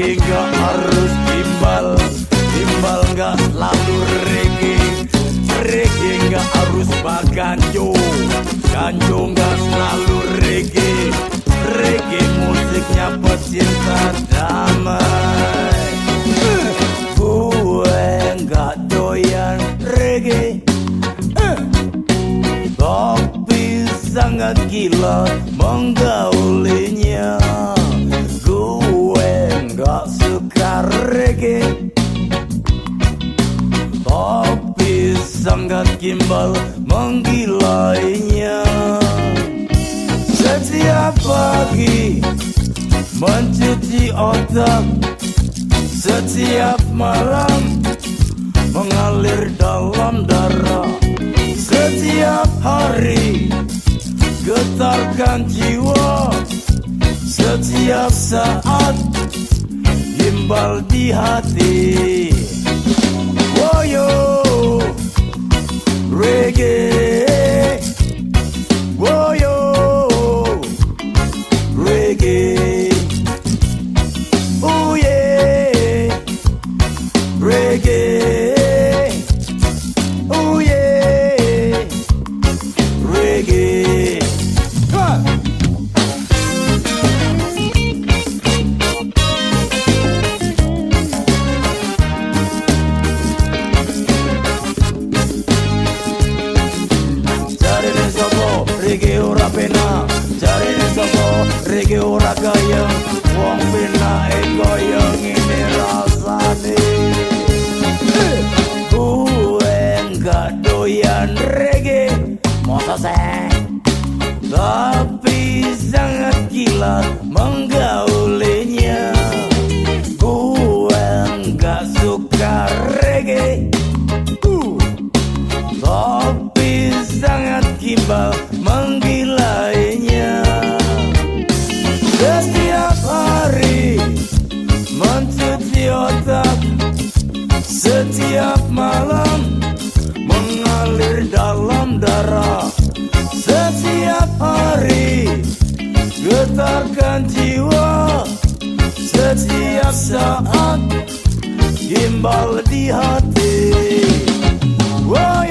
Gak harus timbal Timbal gak lalu reggae Reggae gak harus baganjo Ganjo gak selalu reggae Reggae musiknya pecinta damai. Gue gak doyan reggae Tapi sangat gila menggaulinya? Sangat gimbal menggilainya. Setiap pagi mencuci otak. Setiap malam mengalir dalam darah. Setiap hari getarkan jiwa. Setiap saat gimbal di hati Reggae kaya Wong pena e kaya ngene rasane. Gue nggak doyan reggae Masa seh? Tapi sangat gila menggaulinya Gue nggak suka reggae. Tapi sangat gimbal menggilainya otak. Setiap malam mengalir dalam darah. Setiap hari getarkan jiwa. Setiap saat gimbal di hati. Woy